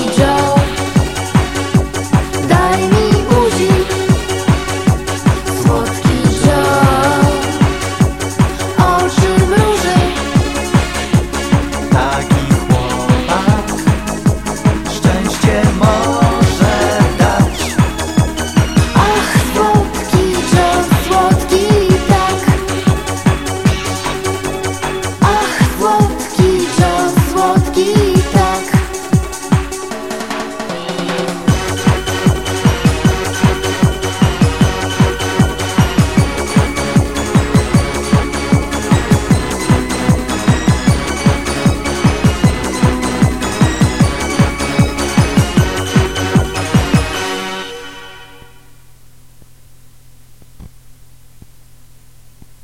이